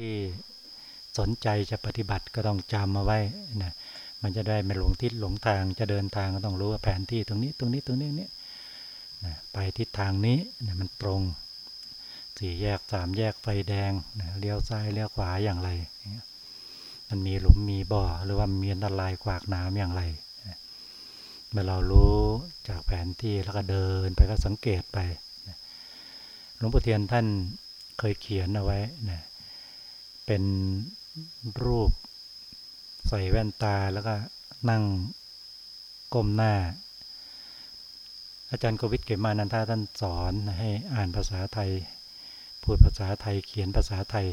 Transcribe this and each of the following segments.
ที่สนใจจะปฏิบัติก็ต้องจำมาไว้นะมันจะได้ไม่หลงทิศหลงทางจะเดินทางก็ต้องรู้ว่าแผนที่ตรงนี้ตรงนี้ตรงนี้นี่นะไปทิศทางนี้นะมันตรงสี่แยกสามแยกไฟแดงนะเลี้ยวซ้ายเลี้ยวขวาอย่างไร มันมีหลุมมีบ่อหรือว่ามีอันตรายขวากน้ำอย่างไรเมื่อเรารู้จากแผนที่แล้วก็เดินไปก็สังเกตไปหลวงปู่เทียนท่านเคยเขียนเอาไว้นะ เป็นรูป ใส่แว่นตาแล้วก็นั่งก้มหน้า อาจารย์กวิทเกมานันทาท่านสอนให้อ่านภาษาไทย พูดภาษาไทยเขียนภาษาไทย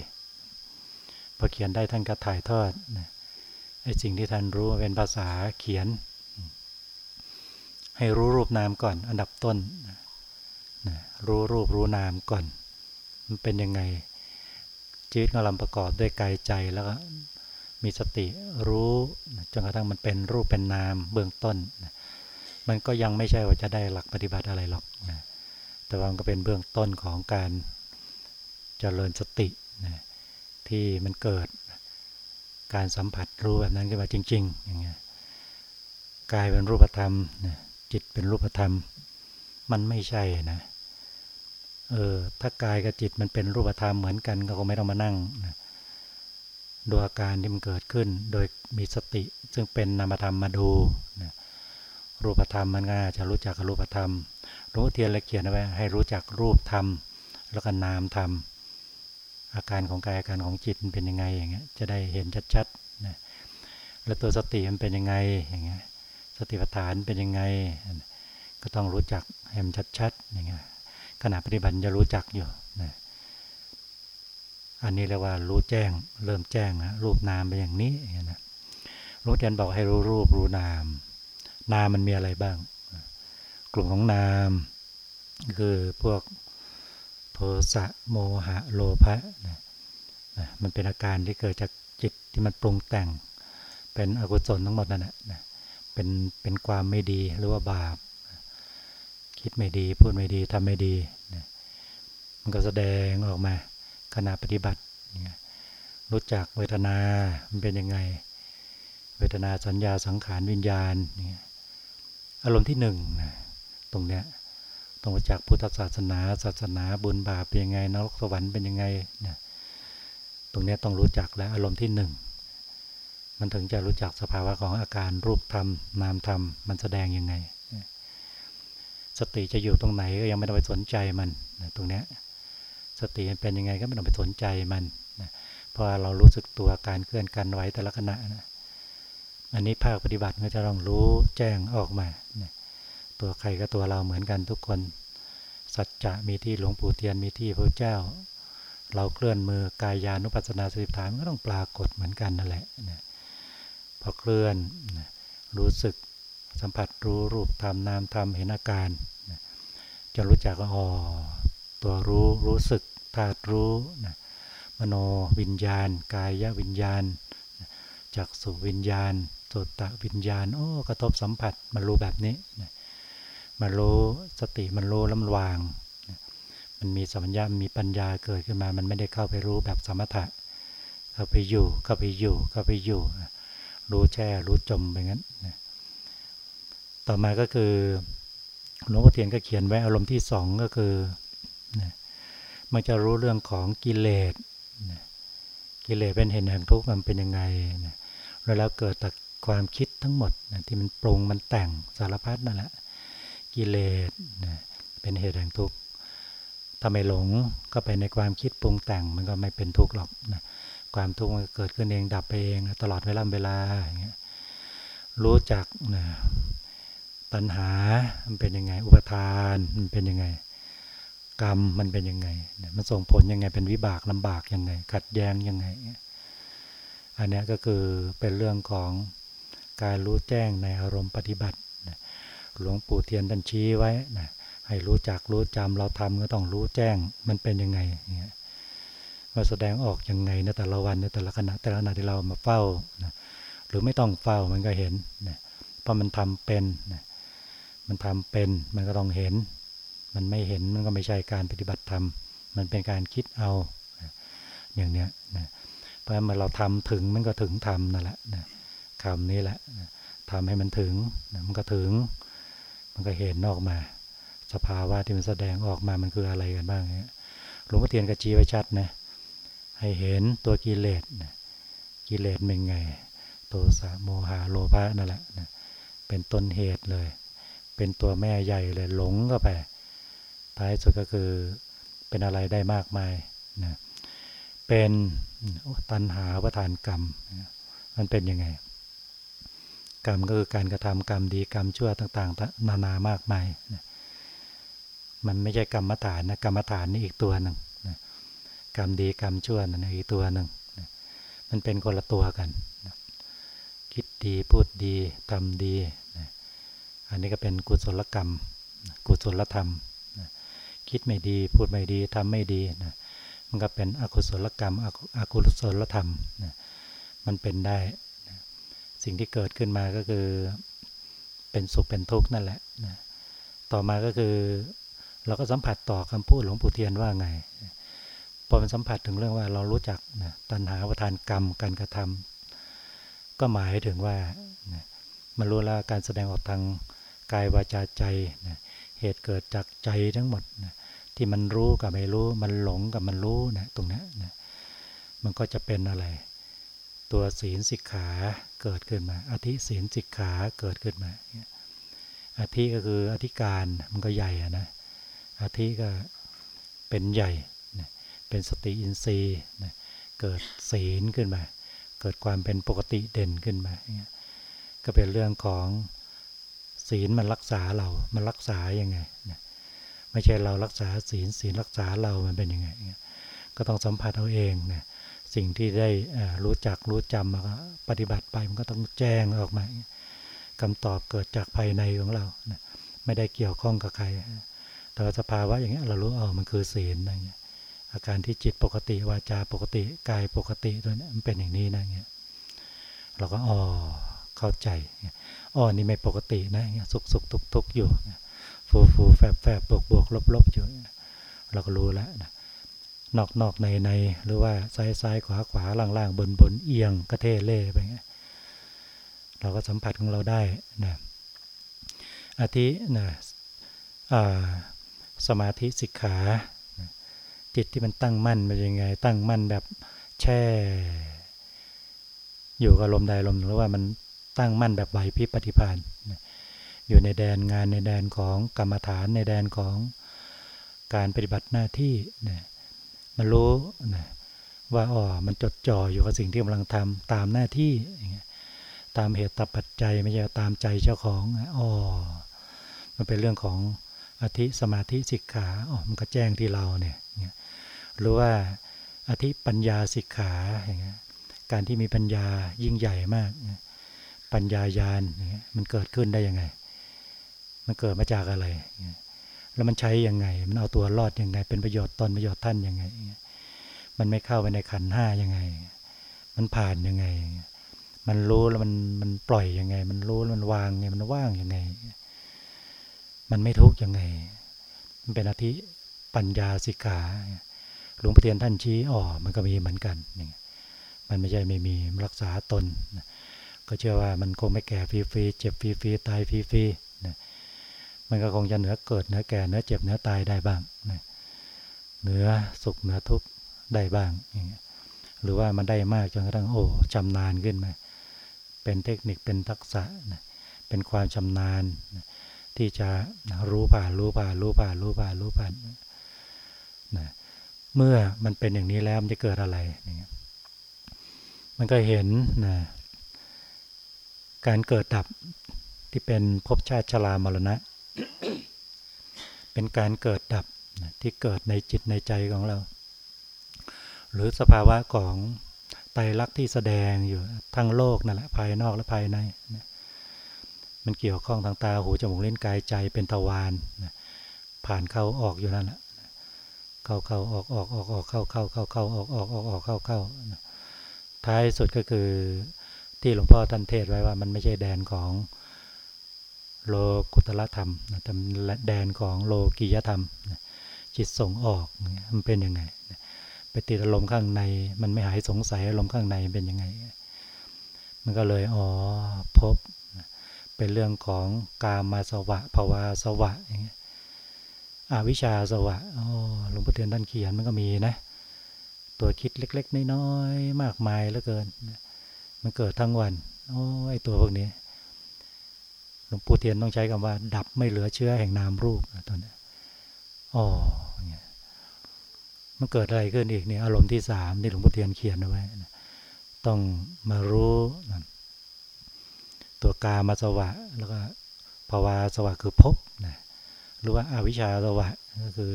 พอเขียนได้ท่านก็ถ่ายทอดไอ้สิ่งที่ท่านรู้เป็นภาษาเขียน ให้รู้รูปนามก่อน อันดับต้นรู้รูปรู้นามก่อน มันเป็นยังไง ชีวิตของเราประกอบด้วยกายใจแล้วก็มีสติรู้จนกระทั่งมันเป็นรูปเป็นนามเบื้องต้น มันก็ยังไม่ใช่ว่าจะได้หลักปฏิบัติอะไรหรอกนะแต่ว่ามันก็เป็นเบื้องต้นของการเจริญสตินะที่มันเกิดการสัมผัสรู้แบบนั้นขึ้นมาจริงๆอย่างเงี้ยกายเป็นรูปธรรมจิตเป็นรูปธรรม มันไม่ใช่นะ เออถ้ากายกับจิตมันเป็นรูปธรรมเหมือนกันก็คงไม่ต้องมานั่งนะดูอาการที่มันเกิดขึ้น โดยมีสติ ซึ่งเป็นนามธรรมมาดูนะรูปธรรมมันง่ายจะรู้จักรูปธรรมหลวงพ่อเทียนเลยเขียนเอาไว้ให้รู้จักรูปธรรม แล้วก็นามธรรม อาการของกายอาการของจิตมันเป็นยังไงอย่างเงี้ยจะได้เห็นชัดๆนะแล้วตัวสติมันเป็นยังไงอย่างเงี้ยสติปัฏฐานเป็นยังไง ก็ต้องรู้จักให้มันชัดๆอย่างเงี้ย ขณะปฏิบัติจะรู้จักอยู่นะอันนี้เรียกว่ารู้แจ้ง เริ่มแจ้งนะรูปนามเป็นอย่างนี้นะรู้เทียนบอกให้รู้รูปรู้นาม นามมันมีอะไรบ้าง กลุ่มของนาม คือพวกโทสะโมหะโลภะนะมันเป็นอาการที่เกิดจากจิตที่มันปรุงแต่ง เป็นอกุศลทั้งหมดนั่นแหละเป็นเป็นความไม่ดีหรือว่าบาป คิดไม่ดี พูดไม่ดีทำไม่ดีมันก็แสดงออกมาขณะปฏิบัติ รู้จักเวทนา มันเป็นยังไง เวทนาสัญญาสังขารวิญญาณ อารมณ์ที่หนึ่งนะตรงเนี้ยต้องรู้จักพุทธศาสนา ศาสนาบุญบาปเป็นยังไงนรกสวรรค์เป็นยังไงนะตรงเนี้ยต้องรู้จักแล้วอารมณ์ที่หนึ่งมันถึงจะรู้จักสภาวะของอาการรูปธรรมนามธรรมมันแสดงยังไง สติจะอยู่ตรงไหนก็ยังไม่ต้องไปสนใจมันนะตรงเนี้ยสติเป็นยังไงก็ไม่ต้องไปสนใจมันนะพราะเรารู้สึกตัวการเคลื่อนกันไหวแต่ละขณะนะอันนี้ภาคปฏิบัติก็จะต้องรู้แจ้งออกมานะตัวใครก็ตัวเราเหมือนกันทุกคน สัจจะมีที่หลวงปู่เทียนมีที่พระเจ้า เราเคลื่อนมือกายยานุปัสสนาสติปัฏฐานก็ต้องปรากฏเหมือนกันนั่นแหละนะพอเคลื่อนนะรู้สึก สัมผัสรู้รูปธรรมนามธรรมเห็นอาการจะรู้จักว่าอ๋อตัวรู้รู้สึกธาตุรู้นะมโนวิญญาณ กายวิญญาณจักสุวิญญาณโสตวิญญาณโอ้กระทบสัมผัสมันรู้แบบนี้นะมันรู้สติมันรู้ล้ำวางนะมันมีสัมผัญามีปัญญาเกิดขึ้นมา มันไม่ได้เข้าไปรู้แบบสมถะเข้าไปอยู่เข้าไปอยู่เข้าไปอยู่ รู้แช่รู้จมไปงั้น ต่อมาก็คือหลวงพ่อเทียนก็เขียนไว้อารมณ์ที่สองก็คือนะมันจะรู้เรื่องของกิเลสนะกิเลสเป็นเหตุแห่งทุกข์มันเป็นยังไงนะแล้วเกิดจากความคิดทั้งหมดนะที่มันปรุงมันแต่งสารพัดนั่นแหละกิเลสนะเป็นเหตุแห่งทุกข์ถ้าไม่หลงก็ไปในความคิดปรุงแต่งมันก็ไม่เป็นทุกข์หรอกนะความทุกข์มันเกิดขึ้นเองดับไปเองตลอดเวลาเวลาอย่างเงี้ยรู้จักนะ ตัณหา มันเป็นยังไง อุปทาน มันเป็นยังไง กรรม มันเป็นยังไง มันส่งผลยังไง เป็นวิบากลำบากยังไง ขัดแย้งยังไง อันนี้ก็คือเป็นเรื่องของการรู้แจ้งในอารมณ์ปฏิบัติ หลวงปู่เทียนท่านชี้ไว้นะให้รู้จักรู้จำเราทำก็ต้องรู้แจ้ง มันเป็นยังไงมาแสดงออกยังไงในแต่ละวันในแต่ละขณะแต่ละขณะที่เรามาเฝ้านะหรือไม่ต้องเฝ้ามันก็เห็นนะเพราะมันทำเป็นนะ มันทำเป็นมันก็ต้องเห็น มันไม่เห็นมันก็ไม่ใช่การปฏิบัติธรรม มันเป็นการคิดเอาอย่างเนี้ยนะเพราะเมื่อเราทำถึงมันก็ถึงทำนั่นแหละนะคำนี้แหละนะทำให้มันถึงนะมันก็ถึง มันก็เห็นออกมา สภาวะที่มันแสดงออกมามันคืออะไรกันบ้างเนี่ยหลวงพ่อเทียนกระชี้ไว้ชัดนะให้เห็นตัวกิเลสนะกิเลสเป็นไง โทสะโมหะโลภะนั่นแหละนะเป็นต้นเหตุเลย เป็นตัวแม่ใหญ่เลยหลงก็ไป ท้ายสุดก็คือเป็นอะไรได้มากมายนะเป็นตัณหาประทานกรรม มันเป็นยังไง กรรมก็คือการกระทำกรรมดีกรรมชั่วต่างๆ นานามากมายนะมันไม่ใช่กรรมฐานนะกรรมฐานนี่อีกตัวหนึ่งนะกรรมดีกรรมชั่วนั่นอีกตัวหนึ่งนะมันเป็นคนละตัวกันนะคิดดีพูดดีทำดีนะ อันนี้ก็เป็นกุศลกรรม กุศลธรรม คิดไม่ดี พูดไม่ดีทำไม่ดีนะมันก็เป็นอกุศลกรรม อกุศลธรรมนะมันเป็นได้นะสิ่งที่เกิดขึ้นมาก็คือเป็นสุขเป็นทุกข์นั่นแหละนะต่อมาก็คือเราก็สัมผัสต่อคำพูดหลวงปู่เทียนว่าไงพอมันสัมผัสถึงเรื่องว่าเรารู้จักนะตัณหาประทานกรรมการกระทำก็หมายถึงว่านะมันรู้แล้วการแสดงออกทาง กายวาจาใจนะเหตุเกิดจากใจทั้งหมดนะที่มันรู้กับไม่รู้ มันหลงกับมันรู้นะตรงนี้นะมันก็จะเป็นอะไร ตัวศีลสิกขาเกิดขึ้นมา อธิศีลสิกขาเกิดขึ้นมาอธิก็คืออธิการมันก็ใหญ่ะนะอาทิก็เป็นใหญ่นะเป็นสติอินทรีย์นะเกิดศีลขึ้นมา เกิดความเป็นปกติเด่นขึ้นมา ก็เป็นเรื่องของ ศีลมันรักษาเรา มันรักษายังไงไม่ใช่เรารักษาศีลศีลรักษาเรามันเป็นยังไง ก็ต้องสัมผัสเอาเองนะสิ่งที่ได้รู้จักรู้จำมาปฏิบัติไปมันก็ต้องแจ้งออกมาคำตอบเกิดจากภายในของเรานะไม่ได้เกี่ยวข้องกับใคร แต่สภาวะอย่างเงี้เรารู้เออมันคือศีลนะเงี้ยอาการที่จิตปกติวาจาปกติกายปกติตัวนี้มันเป็นอย่างนี้นะเงี้ยเราก็อ๋อ เข้าใจอ๋อนี่ไม่ปกตินะเงี้สุกสุกทุกทุกอยู่ฟูฟูแฝบแฝบบวกบวกลบลบอยู่เราก็รู้แล้วนะนอกนอกในในหรือว่าซ้ายซ้ายขวาขวาล่างล่างบนบนเอียงกระเทเล่ไปเงี้ยเราก็สัมผัสของเราได้นะอาทินะอ่าสมาธิสิกขา จิตที่มันตั้งมั่นเป็นยังไง ตั้งมั่นแบบแช่ อยู่กับลมใดลมหรือว่ามัน ตั้งมั่นแบบไหวพิปฏิพานอยู่ในแดนงานในแดนของกรรมฐานในแดนของการปฏิบัติหน้าที่นะมันรู้นะว่าอ๋อมันจดจ่ออยู่กับสิ่งที่กำลังทำตามหน้าที่ ตามเหตุตปัจจัยไม่ใช่ตามใจเจ้าของอ๋อมันเป็นเรื่องของอธิสมาธิสิกขาอ๋อมันก็แจ้งที่เราเนี่ยหรือว่าอธิปัญญาสิกขาอย่างเงี้ยการที่มีปัญญายิ่งใหญ่มาก ปัญญายานมันเกิดขึ้นได้ยังไง มันเกิดมาจากอะไร แล้วมันใช้ยังไง มันเอาตัวรอดยังไง เป็นประโยชน์ตนประโยชน์ท่านยังไง มันไม่เข้าไปในขันห้ายังไง มันผ่านยังไง มันรู้แล้วมันมันปล่อยยังไง มันรู้แล้วมันวางไง มันว่างยังไง มันไม่ทุกข์ยังไง มันเป็นอธิปัญญาสิกขาหลวงพ่อเทียนท่านชี้อ๋อมันก็มีเหมือนกัน มันไม่ใช่ไม่มีรักษาตน ก็เชื่อว่ามันคงไม่แก่ฟรีๆเจ็บฟรีๆตายฟรีๆมันก็คงจะเหนือเกิดเหนือแก่เหนือเจ็บเหนือตายได้บ้างเหนือสุขเหนือทุกข์ได้บ้างหรือว่ามันได้มากจนกระทั่งโอ้ชำนาญขึ้นมาเป็นเทคนิคเป็นทักษะเป็นความชำนาญที่จะรู้ผ่านรู้ผ่านรู้ผ่านรู้ผ่านรู้ผ่านนะเมื่อมันเป็นอย่างนี้แล้วมันจะเกิดอะไร มันก็เห็นนะ การเกิดดับที่เป็นภพชาติชรามรณะ เป็นการเกิดดับที่เกิดในจิตในใจของเรา หรือสภาวะของไตรลักษณ์ที่แสดงอยู่ทั้งโลกนั่นแหละภายนอกและภายใน มันเกี่ยวข้องทางตาหูจมูกเล่นกายใจเป็นตะวานผ่านเข้าออกอยู่นั่นแหละเข้าเข้าออกออกออกออกเข้าเข้าเข้าเข้าออกออกออกออกเข้าเข้าท้ายสุดก็คือ ที่หลวงพ่อท่านเทศไว้ว่ามันไม่ใช่แดนของโลกุตละธรรมแต่แดนของโลกียธรรม จิตส่งออกมันเป็นยังไงเปติดอารมณ์ข้างใน มันไม่หายสงสัยอารมณ์ข้างในเป็นยังไง มันก็เลยอ๋อพบเป็นเรื่องของกามาสวะภาวาสวะอย่างเงี้ยอวิชาสวะอ๋อหลวงพ่อเทียนท่านเขียนมันก็มีนะ ตัวคิดเล็ก ๆ น้อยๆมากมายเหลือเกิน มันเกิดทั้งวัน โอ้ไอตัวพวกนี้ หลวงปู่เทียนต้องใช้คำว่า ดับไม่เหลือเชื้อแห่งนามรูปตอนนี้อ๋อมันเกิดอะไรขึ้นอีกเนี่ยอารมณ์ที่สามที่หลวงพ่เทียนเขียนเอาไว้ต้องมารู้ตัวกามาสวะ แล้วก็ภาวาสวะคือพบนะหรือว่าอาวิชชาสวะก็คือ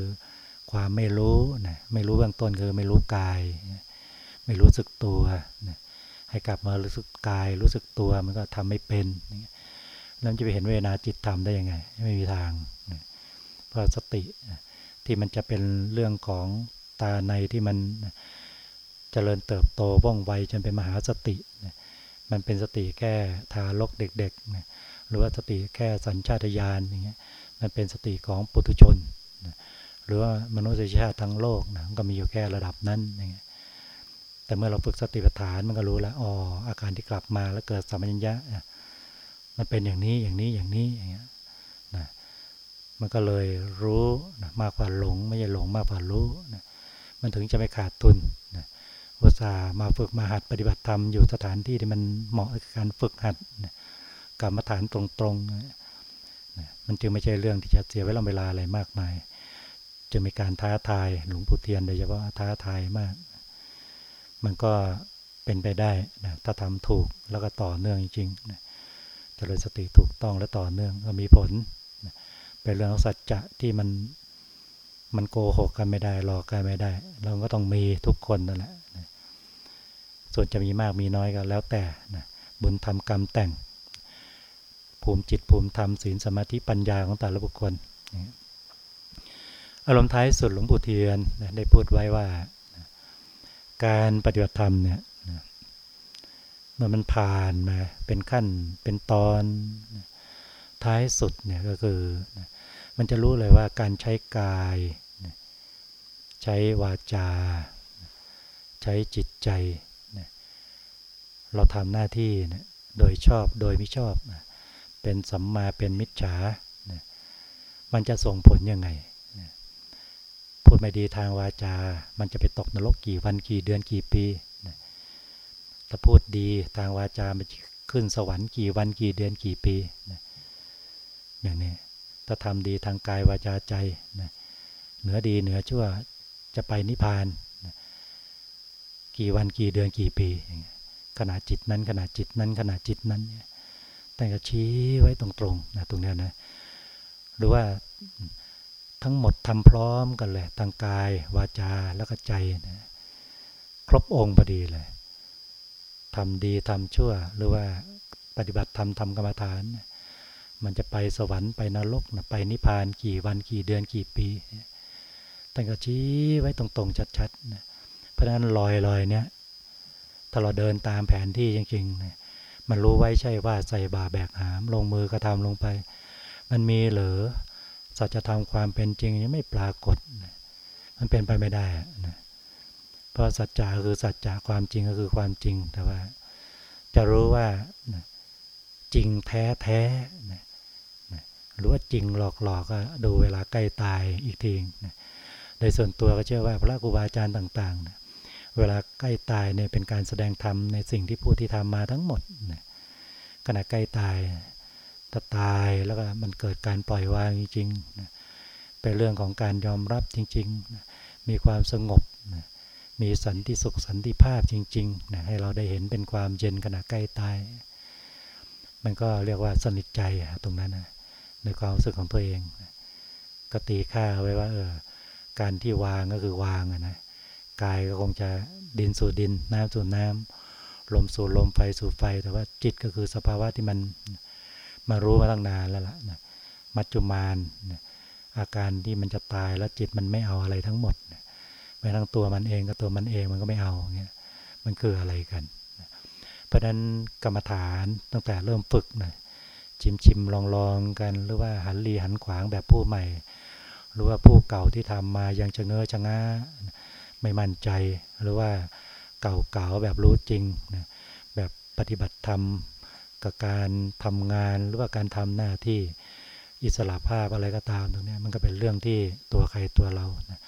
ความไม่รู้นะไม่รู้เบื้องต้นคือไม่รู้กาย ไม่รู้สึกตัวนะ ให้กลับมารู้สึกกายรู้สึกตัวมันก็ทำไม่เป็นแล้วจะไปเห็นเวนาจิตทำได้ยังไง ไม่มีทาง เพราะสติที่มันจะเป็นเรื่องของตาในที่มันจเจริญเติบโตว่องไวจนเป็นมหาสติ มันเป็นสติแค่ทารกเด็กๆ หรือว่าสติแค่สัญชาตญาณอย่างเงี้ย มันเป็นสติของปุถุชน หรือว่ามนุษยชาติทั้งโลกนะก็มีอยู่แค่ระดับนั้นอย่างเงี้ย แต่เมื่อเราฝึกสติปัฏฐานมันก็รู้แล้วอ๋ออาการที่กลับมาแล้วเกิดสัมปัญญะมันเป็นอย่างนี้อย่างนี้อย่างนี้อย่างเงี้ยนะมันก็เลยรู้นะมากกว่าหลง ไม่ใช่หลงมากกว่ารู้นะมันถึงจะไม่ขาดทุนนะอุตส่าห์มาฝึกมาหัดปฏิบัติธรรมอยู่สถานที่ที่มันเหมาะกับการฝึกหัดนะกรรมฐานตรงๆนะมันจึงไม่ใช่เรื่องที่จะเสียเวลาเวลาอะไรมากมาย จะมีการท้าทายหลวงปู่เทียนโดยเฉพาะท้าทายมาก มันก็เป็นไปได้นะถ้าทำถูกแล้วก็ต่อเนื่องจริงๆนะเจริญสติถูกต้องและต่อเนื่องก็มีผลนะเป็นเรื่องของสัจจะที่มันมันโกหกกันไม่ได้หลอกกันไม่ได้ เราก็ต้องมีทุกคนนั่นแหละส่วนจะมีมากมีน้อยก็แล้วแต่นะบุญทำกรรมแต่ง ภูมิจิตภูมิธรรมศีลสมาธิปัญญาของแต่ละบุคคล อารมณ์ท้ายสุดหลวงปู่เทียนได้พูดไว้ว่า การปฏิบัติธรรมเนี่ยเมื่อมันผ่านมาเป็นขั้นเป็นตอนท้ายสุดเนี่ยก็คือ มันจะรู้เลยว่าการใช้กาย ใช้วาจา ใช้จิตใจ เราทำหน้าที่โดยชอบโดยไม่ชอบ เป็นสัมมาเป็นมิจฉา มันจะส่งผลยังไง พูดไม่ดีทางวาจา มันจะไปตกนรกกี่วันกี่เดือนกี่ปีถ้าพูดดีทางวาจามันขึ้นสวรรค์กี่วันกี่เดือนกี่ปีอย่างนี้ถ้าทำดีทางกายวาจาใจเหนือดีเหนือชั่วจะไปนิพพานกี่วันกี่เดือนกี่ปีขณะจิตนั้นขณะจิตนั้นขณะจิตนั้นแต่ก็ชี้ไว้ตรงๆนะตรงนี้นะหรือว่า ทั้งหมดทำพร้อมกันเลยทางกาย วาจาแล้วก็ใจนะครบองค์พอดีเลยทำดีทำชั่ว หรือว่าปฏิบัติธรรมทำกรรมฐาน มันจะไปสวรรค์ไปนรกไปนิพพานกี่วันกี่เดือนกี่ปีท่านก็ชี้ไว้ตรงๆ ชัดๆนะเพราะฉะนั้นลอยๆเนี่ยถ้าเราเดินตามแผนที่จริงๆนะมันรู้ไว้ใช่ว่าใส่บาแบกหาม ลงมือกระทำลงไป มันมีหรือ สัจธรรมความเป็นจริงยังไม่ปรากฏ มันเป็นไปไม่ได้นะเพราะสัจจะคือสัจจะความจริงก็คือความจริง แต่ว่าจะรู้ว่าจริงแท้แท้หรือว่าจริงหลอกๆกก็ดูเวลาใกล้ตายอีกทีนะโดยส่วนตัวก็เชื่อว่าพระครูบาอาจารย์ต่างๆนะเวลาใกล้ตายเนี่ยเป็นการแสดงธรรมในสิ่งที่ผู้ที่ทำมาทั้งหมดนะขณะใกล้ตาย ถ้าตายแล้วก็มันเกิดการปล่อยวางจริงๆนะเป็นเรื่องของการยอมรับจริงๆนะมีความสงบนะมีสันติสุขสันติภาพจริงๆนะให้เราได้เห็นเป็นความเย็นขณะใกล้ตาย มันก็เรียกว่าสนิทใจตรงนั้นนะในความรู้สึกของตัวเองก็ตีค่าไว้ว่าเออการที่วางก็คือวางนะกายก็คงจะดินสู่ดินน้ำสู่น้ำลมสู่ลมไฟสู่ไฟ แต่ว่าจิตก็คือสภาวะที่มัน มารู้มาตั้งนานแล้วล่ะนะมัจจุมานนะอาการที่มันจะตายแล้วจิตมันไม่เอาอะไรทั้งหมดนะแม้ทั้งตัวมันเองกับตัวมันเองมันก็ไม่เอาเงี้ยมันคืออะไรกันนะเพราะฉะนั้นกรรมฐานตั้งแต่เริ่มฝึกนะชิมชิมลองลองกันหรือว่าหันรีหันขวางแบบผู้ใหม่ หรือว่าผู้เก่าที่ทำมายังจะเงอชะง้า ไม่มั่นใจหรือว่าเก่าๆแบบรู้จริงนะแบบปฏิบัติธรรม กับการทำงานหรือว่าการทำหน้าที่อิสระภาพอะไรก็ตามตรงนี้มันก็เป็นเรื่องที่ตัวใครตัวเรานะ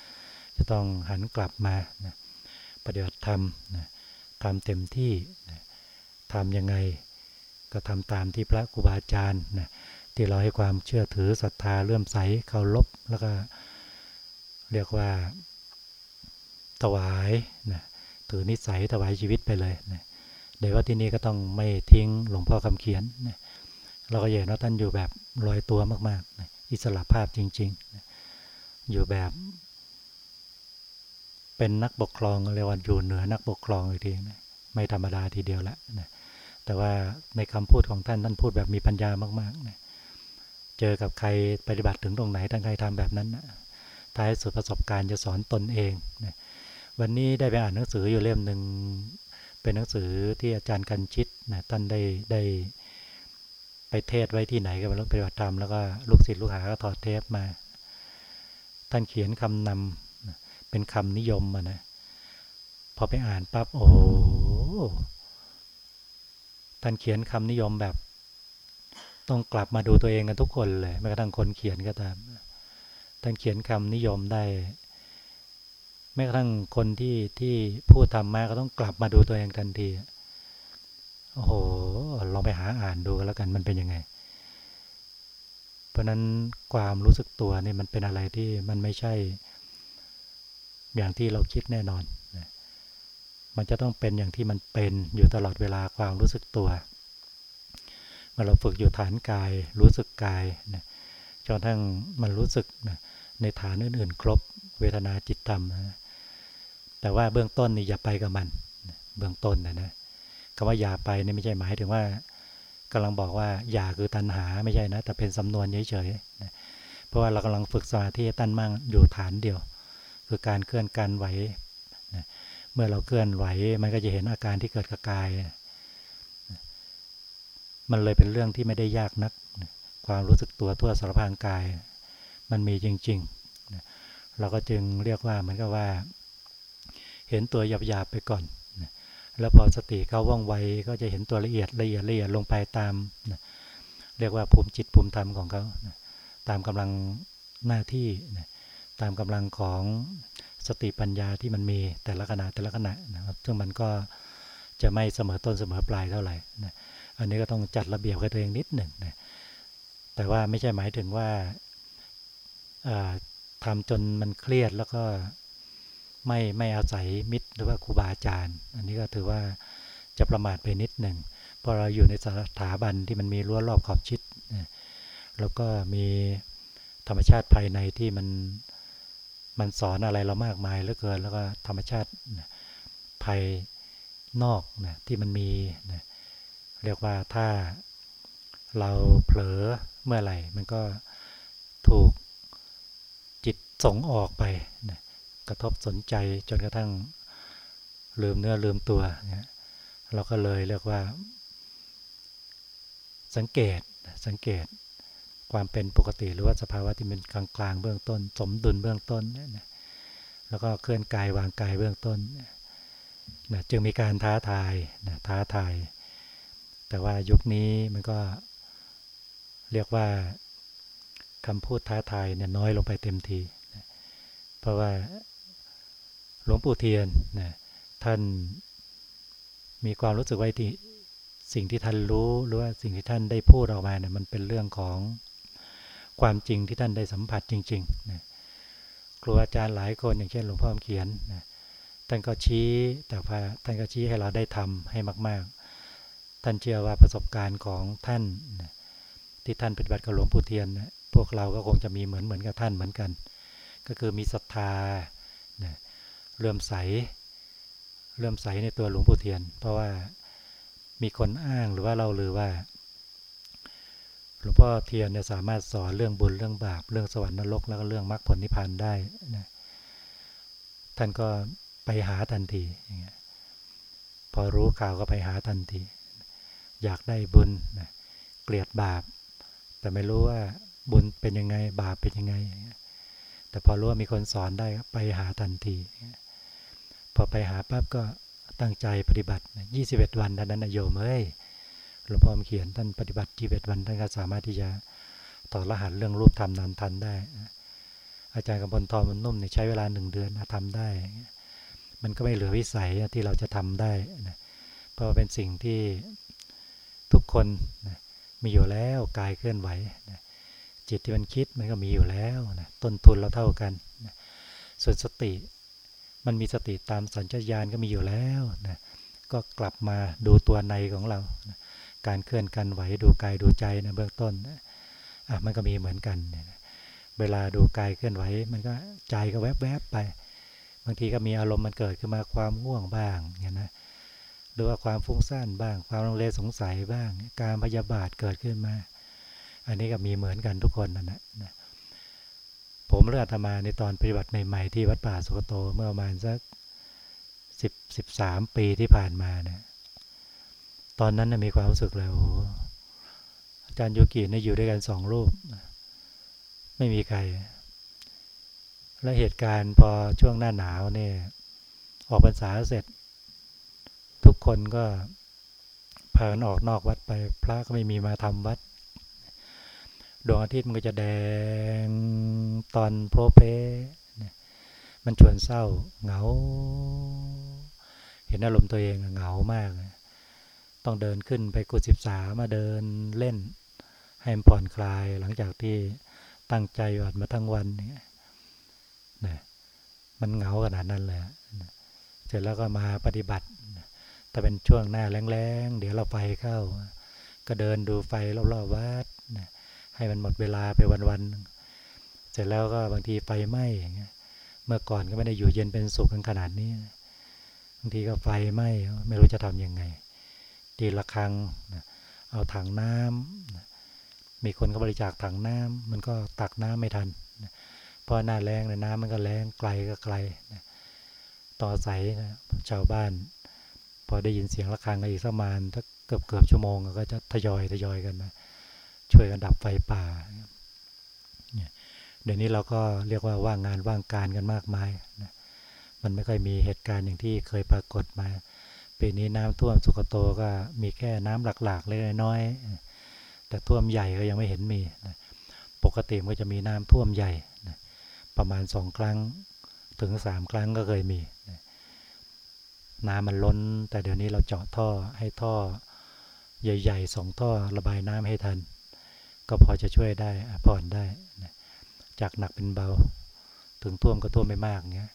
จะต้องหันกลับมานะปฏิบัติธรรมนะทำเต็มที่นะทำยังไงก็ทำตามที่พระครูบาอาจารย์นะที่เราให้ความเชื่อถือศรัทธาเลื่อมใสเคารพแล้วก็เรียกว่าถวายนะถือนิสัยถวายชีวิตไปเลยนะ โดยว่าที่นี่ก็ต้องไม่ทิ้งหลวงพ่อคำเขียนนะเราก็เห็นว่าท่านอยู่แบบลอยตัวมากๆนะอิสระภาพจริงๆนะอยู่แบบ เป็นนักปกครองเรียกว่าอยู่เหนือนักปกครองอีกทีนะไม่ธรรมดาทีเดียวละนะแต่ว่าในคำพูดของท่านท่านพูดแบบมีปัญญามากๆนะเจอกับใครปฏิบัติถึงตรงไหนท่านใครทำแบบนั้นนะท้ายสุดประสบการณ์จะสอนตนเองนะวันนี้ได้ไปอ่านหนังสืออยู่เล่มหนึ่ง เป็นหนังสือที่อาจารย์กันชิตนะท่านได้ได้ไปเทศไว้ที่ไหนก็ไม่รู้ปฏิบัติธรรมแล้วก็ลูกศิษย์ลูกหาก็ถอดเทปมา ท่านเขียนคำนำเป็นคำนิยมมานะพอไปอ่านปั๊บโอ้ท่านเขียนคำนิยมแบบ ต้องกลับมาดูตัวเองกันทุกคนเลยแม้กระทั่งคนเขียนก็ตามท่านเขียนคำนิยมได้ แม้กระทั่งคนที่ที่พูดธรรมะก็ต้องกลับมาดูตัวเองทันทีโอ้โหลองไปหาอ่านดูกันแล้วกันมันเป็นยังไง เพราะนั้นความรู้สึกตัวนี่มันเป็นอะไรที่มันไม่ใช่ อย่างที่เราคิดแน่นอน มันจะต้องเป็นอย่างที่มันเป็นอยู่ตลอดเวลาความรู้สึกตัวเมื่อเราฝึกอยู่ฐานกาย รู้สึกกายนะจนทั้งมันรู้สึกนะในฐานอื่นๆ ครบเวทนาจิตธรรมนะ แต่ว่าเบื้องต้นนี่อย่าไปกับมัน เบื้องต้นนะนะคำว่าอย่าไปนี่ไม่ใช่หมายถึงว่ากำลังบอกว่าอย่าคือตัณหาไม่ใช่นะ แต่เป็นสำนวนเฉยๆเพราะว่าเรากำลังฝึกสมาธิตั้นมั่งอยู่ฐานเดียว คือการเคลื่อนการไหวเมื่อเราเคลื่อนไหวมันก็จะเห็นอาการที่เกิดกับกาย มันเลยเป็นเรื่องที่ไม่ได้ยากนัก ความรู้สึกตัวทั่วสารพางกาย มันมีจริงๆ เราก็จึงเรียกว่าเหมือนกับว่า เห็นตัวหยาบๆไปก่อน แล้วพอสติเขาว่องไวก็จะเห็นตัวละเอียดละเอียดละเอียดลงไปตามเรียกว่าภูมิจิตภูมิธรรมของเขาตามกำลังหน้าที่ตามกำลังของสติปัญญาที่มันมีแต่ละขณะแต่ละขณะนะครับซึ่งมันก็จะไม่เสมอต้นเสมอปลายเท่าไหร่นะอันนี้ก็ต้องจัดระเบียบกับตัวเองนิดหนึ่งนะแต่ว่าไม่ใช่หมายถึงว่าทำจนมันเครียดแล้วก็ ไม่ไม่อาศัยมิตรหรือว่าครูบาอาจารย์ อันนี้ก็ถือว่าจะประมาทไปนิดหนึ่งเพราะเราอยู่ในสถาบันที่มันมีรั้วรอบขอบชิด แล้วก็มีธรรมชาติภายในที่มันมันสอนอะไรเรามากมายเหลือเกิน แล้วก็ธรรมชาติภายนอกนะที่มันมีนะเรียกว่าถ้าเราเผลอเมื่อไหร่ มันก็ถูกจิตส่งออกไปนะ กระทบสนใจจนกระทั่งลืมเนื้อลืมตัวนะเราก็เลยเรียกว่า สังเกตสังเกตความเป็นปกติหรือว่าสภาวะที่เป็นกลางๆเบื้องต้น สมดุลเบื้องต้นนะแล้วก็เคลื่อนกายวางกายเบื้องต้นนะจึงมีการท้าทายนะท้าทาย แต่ว่ายุคนี้มันก็เรียกว่าคำพูดท้าทายเนี่ยน้อยลงไปเต็มที เพราะว่า หลวงปู่เทียนนะท่านมีความรู้สึกไว้ที่สิ่งที่ท่านรู้หรือว่าสิ่งที่ท่านได้พูดออกมาเนี่ยมันเป็นเรื่องของความจริงที่ท่านได้สัมผัสจริงๆนะครูอาจารย์หลายคนอย่างเช่นหลวงพ่อเขียนนะท่านก็ชี้แต่ว่าท่านก็ชี้ให้เราได้ทำให้มาก ๆ ท่านเชื่อว่าประสบการณ์ของท่านนะที่ท่านปฏิบัติกับหลวงปู่เทียนนะพวกเราก็คงจะมีเหมือนเหมือนกับท่านเหมือนกัน ก็คือมีศรัทธานะ เลื่อมใส เลื่อมใสในตัวหลวงปู่เทียน เพราะว่ามีคนอ้างหรือว่าเราหรือว่า หลวงพ่อเทียนเนี่ยสามารถสอนเรื่องบุญเรื่องบาปเรื่องสวรรค์นรกแล้วก็เรื่องมรรคผลนิพพานได้นะท่านก็ไปหาทันทีอย่างเงี้ยพอรู้ข่าวก็ไปหาทันที อยากได้บุญนะเกลียดบาป แต่ไม่รู้ว่าบุญเป็นยังไงบาปเป็นยังไง แต่พอรู้ว่ามีคนสอนได้ไปหาทันที พอไปหาปั๊บก็ตั้งใจปฏิบัติยี่สิบเอ็ดวันท่านนั้นโยมเอ้ยหลวงพ่อเขียนท่านปฏิบัติยี่สิบเอ็ดวันท่านก็สามารถที่จะต่อรหัสเรื่องรูปธรรมนานทันได้ อาจารย์กำพลทอมันนุ่มเนี่ยใช้เวลาหนึ่งเดือนทำได้ มันก็ไม่เหลือวิสัยที่เราจะทำได้นะเพราะเป็นสิ่งที่ทุกคนนะมีอยู่แล้วกายเคลื่อนไหวนะจิตที่มันคิดมันก็มีอยู่แล้วนะต้นทุนเราเท่ากันนะส่วนสติ มันมีสติตามสัญชาตญาณก็มีอยู่แล้วนะก็กลับมาดูตัวในของเรานะการเคลื่อนกันไหวดูกายดูใจนะเบื้องต้นนะอะมันก็มีเหมือนกันนะเวลาดูกายเคลื่อนไหว มันก็ใจก็แวบๆไป บางทีก็มีอารมณ์มันเกิดขึ้นมาความง่วงบ้างอย่างนะหรือว่าความฟุ้งซ่านบ้าง ความลังเลสงสัยบ้าง การพยาบาทเกิดขึ้นมา อันนี้ก็มีเหมือนกันทุกคนนั่นแหละ ผมเลือกธรรมาในตอนปฏิบัติใหม่ๆที่วัดป่าสุกโตเมื่อประมาณสักสิบสิบสามปีที่ผ่านมาเนี่ยตอนนั้นมีความรู้สึกเลยโอ้อาจารย์ยุกิเนี่ยอยู่ด้วยกันสองรูป ไม่มีใคร และเหตุการณ์พอช่วงหน้าหนาวเนี่ยออกพรรษาเสร็จ ทุกคนก็พากันออกนอกวัดไป พระก็ไม่มีมาทำวัด ดวงอาทิตย์มันก็จะแดงตอนโปรเพมันชวนเศร้าเหงา เห็นอารมณ์ตัวเองเหงามาก ต้องเดินขึ้นไปกุศิบสามาเดินเล่น ให้มันผ่อนคลายหลังจากที่ตั้งใจวัดมาทั้งวันนี่นะมันเหงาขนาดนั้นเลยเสร็จแล้วก็มาปฏิบัติแต่เป็นช่วงหน้าแรงๆ เดี๋ยวเราไฟเข้า ก็เดินดูไฟรอบๆวัดนะ ให้มันหมดเวลาไปวันๆเสร็จแล้วก็บางทีไฟไหม้อย่างเงี้ยเมื่อก่อนก็ไม่ได้อยู่เย็นเป็นสุขกันขนาดนี้ บางทีก็ไฟไหม้ไม่รู้จะทำยังไง ตีละครังเอาถังน้ำมีคนก็บริจาคถังน้ำมันก็ตักน้ำไม่ทันเพราะหน้าแรงน้ำมันก็แรงไกลก็ไกลต่อใสชาวบ้าน พอได้ยินเสียงะระฆังอีกสักประมาณถ้าเกือบเกือบชั่วโมงก็จะทยอยทยอยกันมา ช่วยกันดับไฟป่าเดี๋ยวนี้เราก็เรียกว่าว่างงานว่างการกันมากมายนะมันไม่ค่อยมีเหตุการณ์อย่างที่เคยปรากฏมา ปีนี้น้ำท่วมสุกโตก็มีแค่น้ำหลักๆเล็กน้อย แต่ท่วมใหญ่ก็ยังไม่เห็นมีนะปกติมันก็จะมีน้ำท่วมใหญ่นะประมาณสองครั้งถึงสามครั้งก็เคยมีนะน้ำมันล้น แต่เดี๋ยวนี้เราเจาะท่อให้ท่อใหญ่ๆสองท่อระบายน้ำให้ทัน ก็พอจะช่วยได้ผ่อนได้นะจากหนักเป็นเบา ถึงท่วมก็ท่วมไม่มากเงี้ย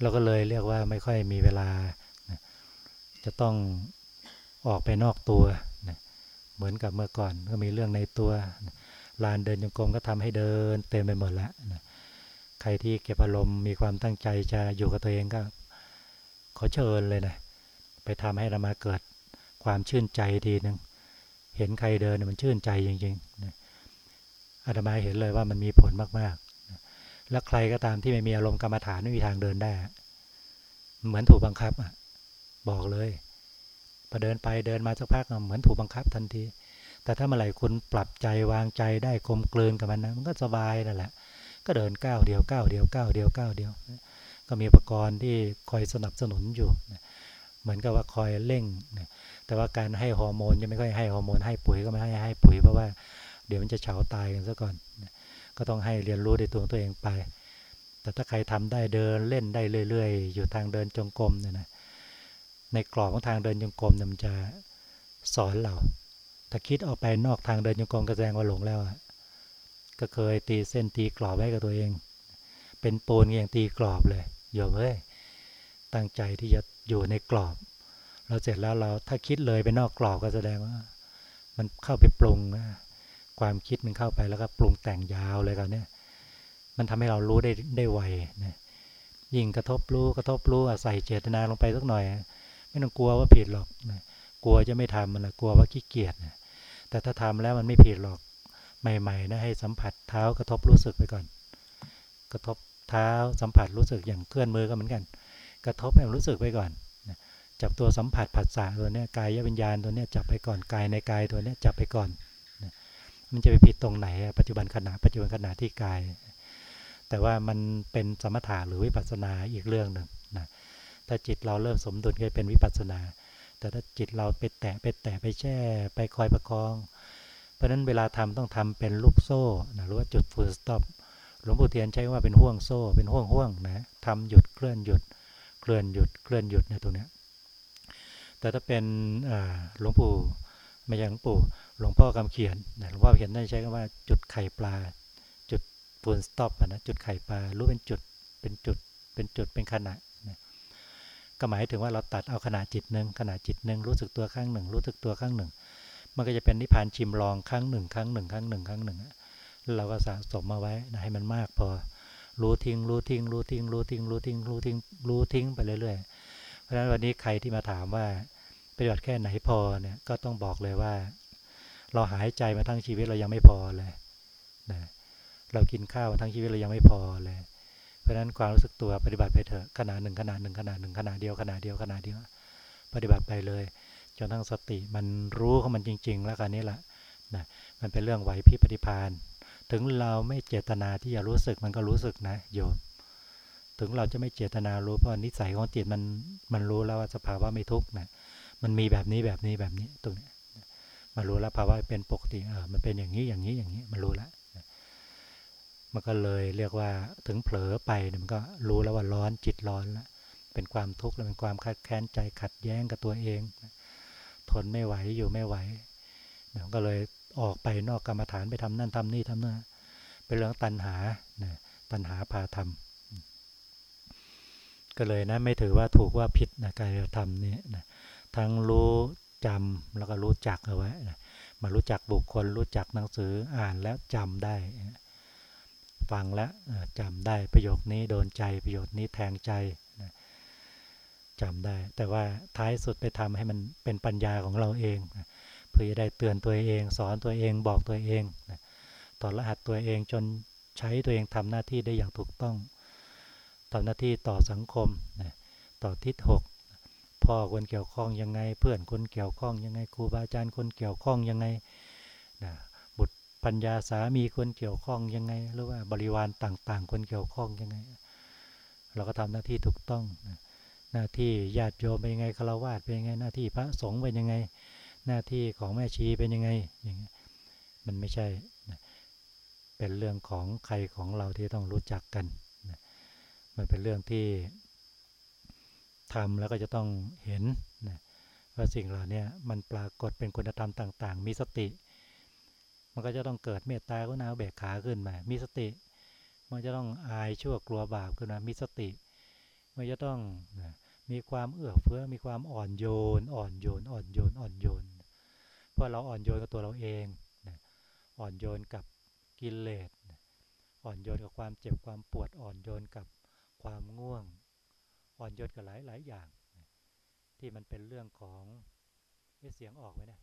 เราก็เลยเรียกว่าไม่ค่อยมีเวลานะจะต้องออกไปนอกตัวนะเหมือนกับเมื่อก่อนก็มีเรื่องในตัวนะลานเดินจงกรมก็ทำให้เดินเต็มไปหมดแล้วนะใครที่เก็บอารมณ์มีความตั้งใจจะอยู่กับตัวเองก็ขอเชิญเลยนะไปทำให้เรามาเกิดความชื่นใจทีหนึ่งเห็นใครเดินมันชื่นใจจริงๆนะ อาตมาเห็นเลยว่ามันมีผลมากๆ และใครก็ตามที่ไม่มีอารมณ์กรรมฐานไม่มีทางเดินได้ เหมือนถูกบังคับอะ บอกเลยพอเดินไปเดินมาสักพักเหมือนถูกบังคับทันที แต่ถ้าเมื่อไหร่คุณปรับใจวางใจได้คมกลืนกับมันนะ มันก็สบายนั่นแหละ ก็เดินก้าวเดียวก้าวเดียวก้าวเดียวก้าวเดียว ก็มีอุปกรณ์ที่คอยสนับสนุนอยู่ เหมือนกับว่าคอยเร่ง แต่ว่าการให้ฮอร์โมนยังไม่ค่อยให้ฮอร์โมนให้ปุ๋ยก็ไม่ให้ให้ปุ๋ยเพราะว่า เดี๋ยวมันจะเฉาตายกันซะก่อน ก็ต้องให้เรียนรู้ในตัวตัวเองไป แต่ถ้าใครทำได้เดินเล่นได้เรื่อย ๆ อยู่ทางเดินจงกรมเนี่ยนะ ในกรอบของทางเดินจงกรมเนี่ยมันจะสอนเรา ถ้าคิดออกไปนอกทางเดินจงกรมก็แสดงว่าหลงแล้วอะก็เคยตีเส้นตีกรอบไว้กับตัวเอง เป็นปูนอย่างตีกรอบเลยโยมเอ้ย ตั้งใจที่จะอยู่ในกรอบ เราเสร็จแล้วเราถ้าคิดเลยไปนอกกรอบก็แสดงว่า มันเข้าไปปรุงนะ ความคิดมันเข้าไปแล้วก็ปรุงแต่งยาวเลยกันเนี่ยมันทำให้เรารู้ได้ได้ไวนะยิ่งกระทบรู้กระทบรู้ใส่เจตนาลงไปสักหน่อย ไม่ต้องกลัวว่าผิดหรอกนะกลัวจะไม่ทำมันนะกลัวว่าขี้เกียจนะแต่ถ้าทำแล้วมันไม่ผิดหรอกใหม่ๆนะให้สัมผัสเท้ากระทบรู้สึกไปก่อน กระทบเท้าสัมผัสรู้สึกอย่างเคลื่อนมือก็เหมือนกัน กระทบให้รู้สึกไปก่อนจับตัวสัมผัสผัสสะตัวนี้กายวิญญาณตัวนี้จับไปก่อนกายในกายตัวนี้จับไปก่อน มันจะไปผิดตรงไหน ปัจจุบันขณะปัจจุบันขณะที่กาย แต่ว่ามันเป็นสมถะหรือวิปัสสนาอีกเรื่องหนึ่งนะถ้าจิตเราเริ่มสมดุลก็เป็นวิปัสสนา แต่ถ้าจิตเราไปแตะไปแตะไปแช่ไปคอยประคอง เพราะนั้นเวลาทำต้องทำเป็นลูกโซ่นะหรือว่าจุด full stop หลวงปู่เทียนใช้ว่าเป็นห่วงโซ่ เป็นห่วงห่วงนะทำหยุดเคลื่อนหยุดเคลื่อนหยุดเคลื่อนหยุดในตรงนี้แต่ถ้าเป็นหลวงปู่ไม่ใช่หลวงปู่ หลวงพ่อคำเขียนหลวงพ่อเขียนได้ใช้คำว่าจุดไข่ปลา จุด full stop นะจุดไข่ปลารู้เป็นจุดเป็นจุดเป็นจุดเป็นขณะนะก็หมายถึงว่าเราตัดเอาขณะจิตหนึ่งขณะจิตหนึ่งรู้สึกตัวข้างหนึ่งรู้สึกตัวข้างหนึ่ง มันก็จะเป็นนิพพานชิมลองครั้งหนึ่งครั้งหนึ่งครั้งหนึ่งครั้งหนึ่งเราก็สะสมมาไว้นะให้มันมากพอรู้ทิ้งรู้ทิ้งรู้ทิ้งรู้ทิ้งรู้ทิ้งรู้ทิ้งรู้ทิ้งไปเรื่อยๆ เพราะฉะนั้นวันนี้ใครที่มาถามว่าประโยชน์แค่ไหนพอเนี่ยก็ต้องบอกเลยว่า เราหายใจมาทั้งชีวิตเรายังไม่พอเลยนะเรากินข้าวมาทั้งชีวิตเรายังไม่พอเลย เพราะฉะนั้นความรู้สึกตัวปฏิบัติไปเถอะขนาดหนึ่งขนาดหนึ่งขนาดหนึ่งขนาดเดียวขนาดเดียวขนาดเดียว ปฏิบัติไปเลยจนทั้งสติมันรู้ของมันจริง ๆ แล้วกันนี้แหละนะมันเป็นเรื่องไหวพิปฏิพานถึงเราไม่เจตนาที่จะรู้สึกมันก็รู้สึกนะโยม ถึงเราจะไม่เจตนารู้เพราะนิสัยของจิตมันมันรู้แล้วว่าสภาวะไม่ทุกข์นะมันมีแบบนี้แบบนี้แบบนี้ตรงนี้ มารู้แล้วภาวะเป็นปกติเออมันเป็นอย่างนี้อย่างนี้อย่างนี้มันรู้แล้วมันก็เลยเรียกว่าถึงเผลอไปมันก็รู้แล้วว่าร้อนจิตร้อนแล้วเป็นความทุกข์แล้วเป็นความขัดแค้นใจขัดแย้งกับตัวเอง ทนไม่ไหวอยู่ไม่ไหวมันก็เลยออกไปนอกกรรมฐานไปทำนั่นทำนี่ทำนั่นเป็นเรื่องตัณหานะตัณหาพาทำก็เลยนะไม่ถือว่าถูกว่าผิดนะการทำนี่นะทั้งรู้ จำแล้วก็รู้จักเอาไว้มารู้จักบุคคลรู้จักหนังสืออ่านแล้วจำได้ ฟังแล้วจำได้ประโยคนี้โดนใจประโยคนี้แทงใจจำได้ แต่ว่าท้ายสุดไปทำให้มันเป็นปัญญาของเราเองนะพื่อจะได้เตือนตัวเอง สอนตัวเองบอกตัวเองต่อรหัสตัวเองจนใช้ตัวเองทำหน้าที่ได้อย่างถูกต้องทำหน้าที่ต่อสังคมต่อทิศหก พ่อคนเกี่ยวข้องยังไง เพื่อนคนเกี่ยวข้องยังไงครูบาอาจารย์คนเกี่ยวข้องยังไงนะบุตรปัญญาสามีคนเกี่ยวข้องยังไง หรือว่าบริวารต่าง ๆ คนเกี่ยวข้องยังไง เราก็ทำหน้าที่ถูกต้องนะหน้าที่ญาติโยมเป็นยังไงฆราวาสเป็นยังไง หน้าที่พระสงฆ์เป็นยังไง หน้าที่ของแม่ชีเป็นยังไงอย่างเงี้ยมันไม่ใช่นะเป็นเรื่องของใครของเราที่ต้องรู้จักกันนะมันเป็นเรื่องที่ ทำแล้วก็จะต้องเห็นนะว่าสิ่งเหล่านี้มันปรากฏเป็นคุณธรรมต่าง ๆ มีสติ มันก็จะต้องเกิดเมตตาก็นาเบกขาขึ้นมา มีสติ มันจะต้องอายชั่วกลัวบาปขึ้นมา มีสติ มันจะต้องนะมีความเอื้อเฟื้อ มีความอ่อนโยน อ่อนโยน อ่อนโยน อ่อนโยน เพราะเราอ่อนโยนกับตัวเราเองนะอ่อนโยนกับกิเลส อ่อนโยนกับความเจ็บความปวด อ่อนโยนกับความง่วง อ่อนโยนกับหลายหลายอย่าง ที่มันเป็นเรื่องของเสียงออกไว้นะ